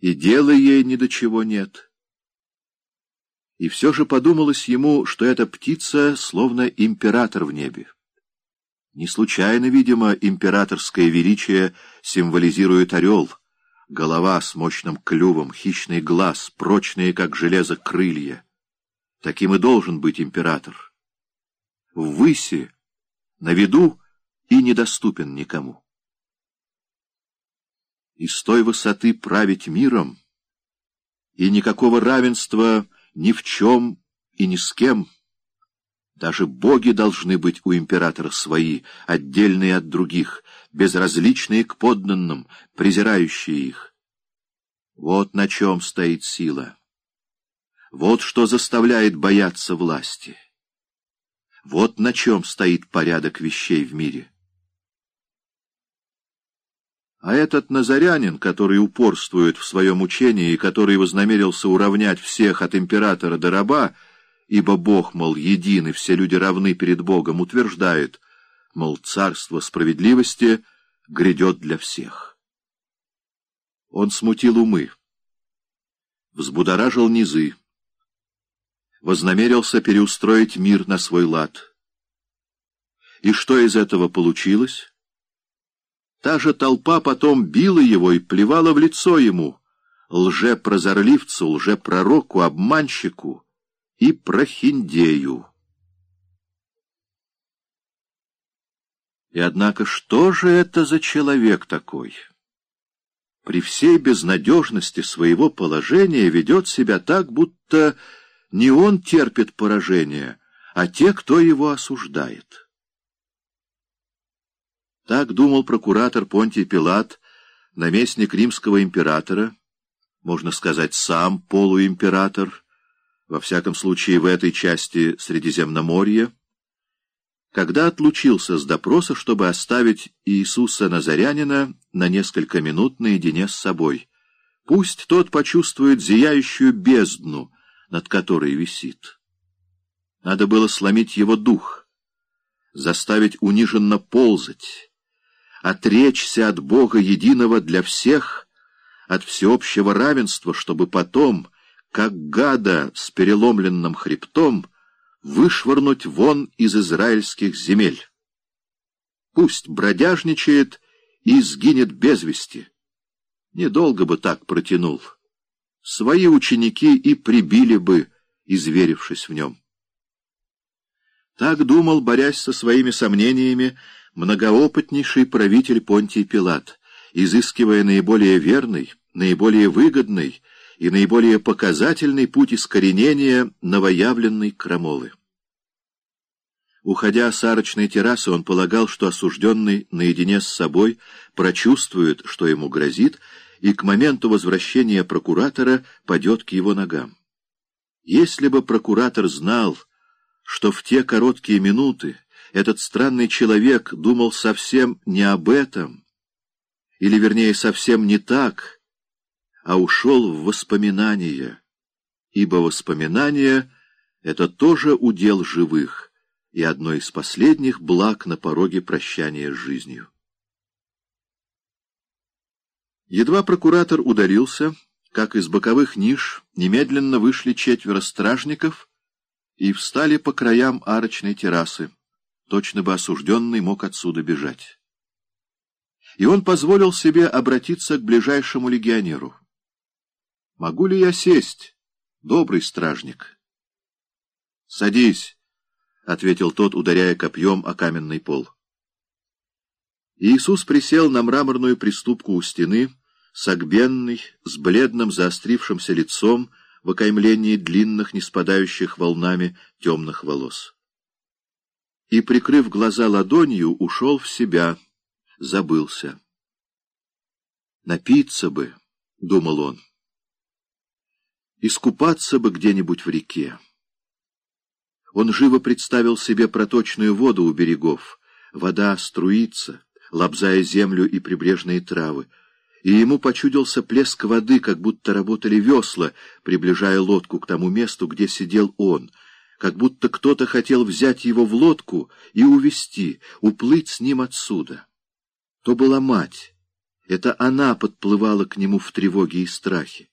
и дела ей ни до чего нет. И все же подумалось ему, что эта птица словно император в небе. Не случайно, видимо, императорское величие символизирует орел, голова с мощным клювом, хищный глаз, прочные, как железо, крылья. Таким и должен быть император. Ввыси, на виду и недоступен никому. И с той высоты править миром, и никакого равенства ни в чем и ни с кем — даже боги должны быть у императора свои, отдельные от других, безразличные к подданным, презирающие их. Вот на чем стоит сила. Вот что заставляет бояться власти. Вот на чем стоит порядок вещей в мире. А этот назарянин, который упорствует в своем учении и который вознамерился уравнять всех от императора до раба, ибо Бог, мол, един, и все люди равны перед Богом, утверждает, мол, царство справедливости грядет для всех. Он смутил умы, взбудоражил низы, вознамерился переустроить мир на свой лад. И что из этого получилось? Та же толпа потом била его и плевала в лицо ему, лже-прозорливцу, лже-пророку, обманщику, и прохиндею. И однако что же это за человек такой? При всей безнадежности своего положения ведет себя так, будто не он терпит поражение, а те, кто его осуждает. Так думал прокуратор Понтий Пилат, наместник римского императора, можно сказать, сам полуимператор, во всяком случае в этой части Средиземноморья, когда отлучился с допроса, чтобы оставить Иисуса Назарянина на несколько минут наедине с собой. Пусть тот почувствует зияющую бездну, над которой висит. Надо было сломить его дух, заставить униженно ползать, отречься от Бога единого для всех, от всеобщего равенства, чтобы потом как гада с переломленным хребтом, вышвырнуть вон из израильских земель. Пусть бродяжничает и сгинет без вести. Недолго бы так протянул. Свои ученики и прибили бы, изверившись в нем. Так думал, борясь со своими сомнениями, многоопытнейший правитель Понтий Пилат, изыскивая наиболее верный, наиболее выгодный, и наиболее показательный путь искоренения новоявленной крамолы. Уходя с арочной террасы, он полагал, что осужденный наедине с собой прочувствует, что ему грозит, и к моменту возвращения прокуратора падет к его ногам. Если бы прокуратор знал, что в те короткие минуты этот странный человек думал совсем не об этом, или, вернее, совсем не так, а ушел в воспоминания, ибо воспоминания — это тоже удел живых и одно из последних благ на пороге прощания с жизнью. Едва прокуратор ударился, как из боковых ниш немедленно вышли четверо стражников и встали по краям арочной террасы. Точно бы осужденный мог отсюда бежать. И он позволил себе обратиться к ближайшему легионеру. Могу ли я сесть, добрый стражник? — Садись, — ответил тот, ударяя копьем о каменный пол. Иисус присел на мраморную приступку у стены, согбенный, с бледным заострившимся лицом в окаймлении длинных, не спадающих волнами темных волос. И, прикрыв глаза ладонью, ушел в себя, забылся. «Напиться бы», — думал он искупаться бы где-нибудь в реке. Он живо представил себе проточную воду у берегов. Вода струится, лобзая землю и прибрежные травы, и ему почудился плеск воды, как будто работали весла, приближая лодку к тому месту, где сидел он, как будто кто-то хотел взять его в лодку и увести, уплыть с ним отсюда. То была мать, Это она подплывала к нему в тревоге и страхе.